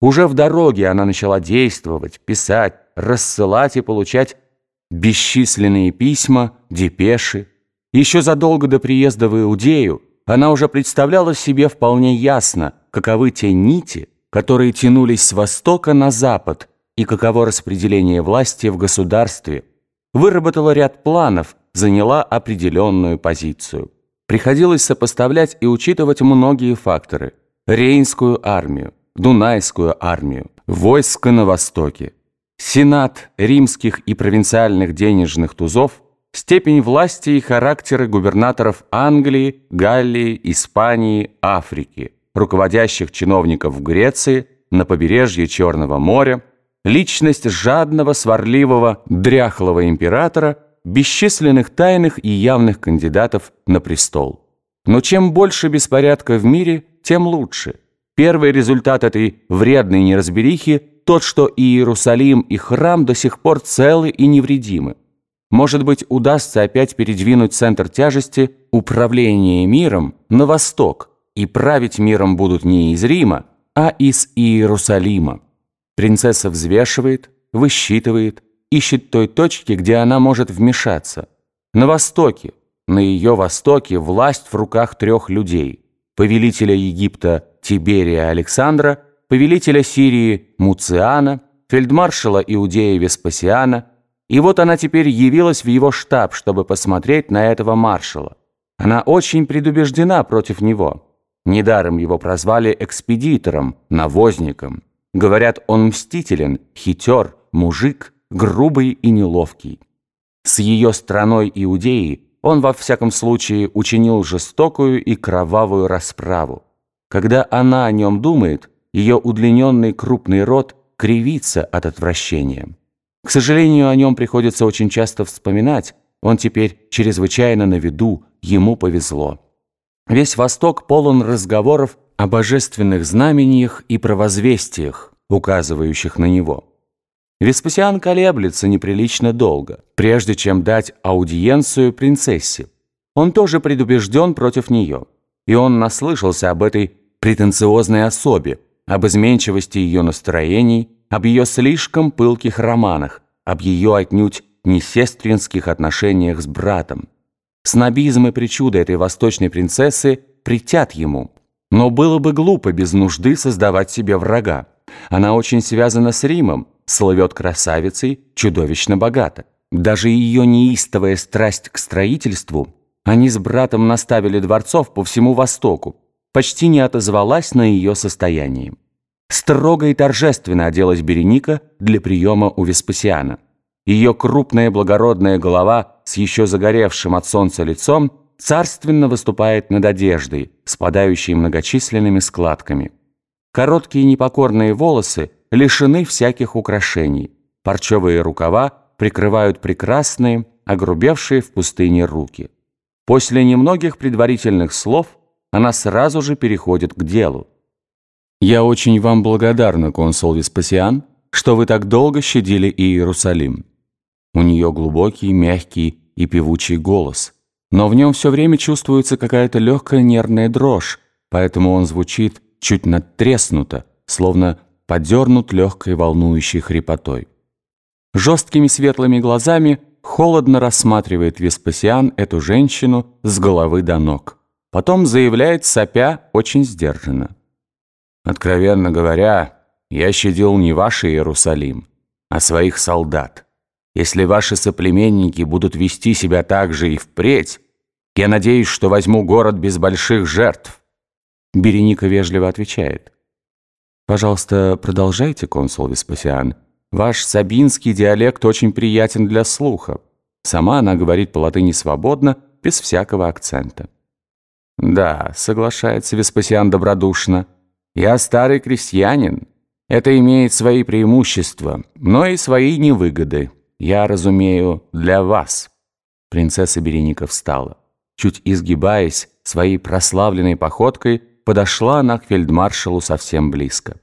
Уже в дороге она начала действовать, писать, рассылать и получать бесчисленные письма, депеши. Еще задолго до приезда в Иудею она уже представляла себе вполне ясно, каковы те нити, которые тянулись с востока на запад, и каково распределение власти в государстве. Выработала ряд планов, заняла определенную позицию. Приходилось сопоставлять и учитывать многие факторы. Рейнскую армию, Дунайскую армию, войско на востоке, Сенат римских и провинциальных денежных тузов, степень власти и характеры губернаторов Англии, Галлии, Испании, Африки, руководящих чиновников в Греции, на побережье Черного моря, личность жадного, сварливого, дряхлого императора, бесчисленных тайных и явных кандидатов на престол. Но чем больше беспорядка в мире, тем лучше. Первый результат этой вредной неразберихи – тот, что и Иерусалим, и храм до сих пор целы и невредимы. Может быть, удастся опять передвинуть центр тяжести управления миром на восток, и править миром будут не из Рима, а из Иерусалима. Принцесса взвешивает, высчитывает, ищет той точки, где она может вмешаться. На востоке, на ее востоке власть в руках трех людей. Повелителя Египта Тиберия Александра, повелителя Сирии Муциана, фельдмаршала Иудея Веспасиана. И вот она теперь явилась в его штаб, чтобы посмотреть на этого маршала. Она очень предубеждена против него. Недаром его прозвали экспедитором, навозником. Говорят, он мстителен, хитер, мужик, грубый и неловкий. С ее страной Иудеи он во всяком случае учинил жестокую и кровавую расправу. Когда она о нем думает, ее удлиненный крупный рот кривится от отвращения. К сожалению, о нем приходится очень часто вспоминать, он теперь чрезвычайно на виду, ему повезло. Весь Восток полон разговоров о божественных знамениях и провозвестиях, указывающих на него. Веспасиан колеблется неприлично долго, прежде чем дать аудиенцию принцессе. Он тоже предубежден против нее, и он наслышался об этой претенциозной особе, об изменчивости ее настроений, об ее слишком пылких романах, об ее отнюдь не сестринских отношениях с братом. Снобизм и причуды этой восточной принцессы притят ему, но было бы глупо без нужды создавать себе врага. Она очень связана с Римом, слывет красавицей, чудовищно богата. Даже ее неистовая страсть к строительству, они с братом наставили дворцов по всему Востоку, почти не отозвалась на ее состояние. Строго и торжественно оделась Береника для приема у Веспасиана. Ее крупная благородная голова с еще загоревшим от солнца лицом царственно выступает над одеждой, спадающей многочисленными складками. Короткие непокорные волосы лишены всяких украшений. Парчевые рукава прикрывают прекрасные, огрубевшие в пустыне руки. После немногих предварительных слов она сразу же переходит к делу. «Я очень вам благодарна, консул Веспасиан, что вы так долго щадили Иерусалим». У нее глубокий, мягкий и певучий голос, но в нем все время чувствуется какая-то легкая нервная дрожь, поэтому он звучит чуть надтреснуто, словно подернут легкой волнующей хрипотой. Жесткими светлыми глазами холодно рассматривает Веспасиан эту женщину с головы до ног. Потом заявляет, сопя, очень сдержанно. «Откровенно говоря, я щадил не ваш Иерусалим, а своих солдат. Если ваши соплеменники будут вести себя так же и впредь, я надеюсь, что возьму город без больших жертв». Береника вежливо отвечает. «Пожалуйста, продолжайте, консул Веспасиан. Ваш сабинский диалект очень приятен для слуха. Сама она говорит по-латыни свободно, без всякого акцента». «Да», — соглашается Веспасиан добродушно, — «я старый крестьянин. Это имеет свои преимущества, но и свои невыгоды. Я разумею, для вас». Принцесса Береника встала. Чуть изгибаясь, своей прославленной походкой подошла она к фельдмаршалу совсем близко.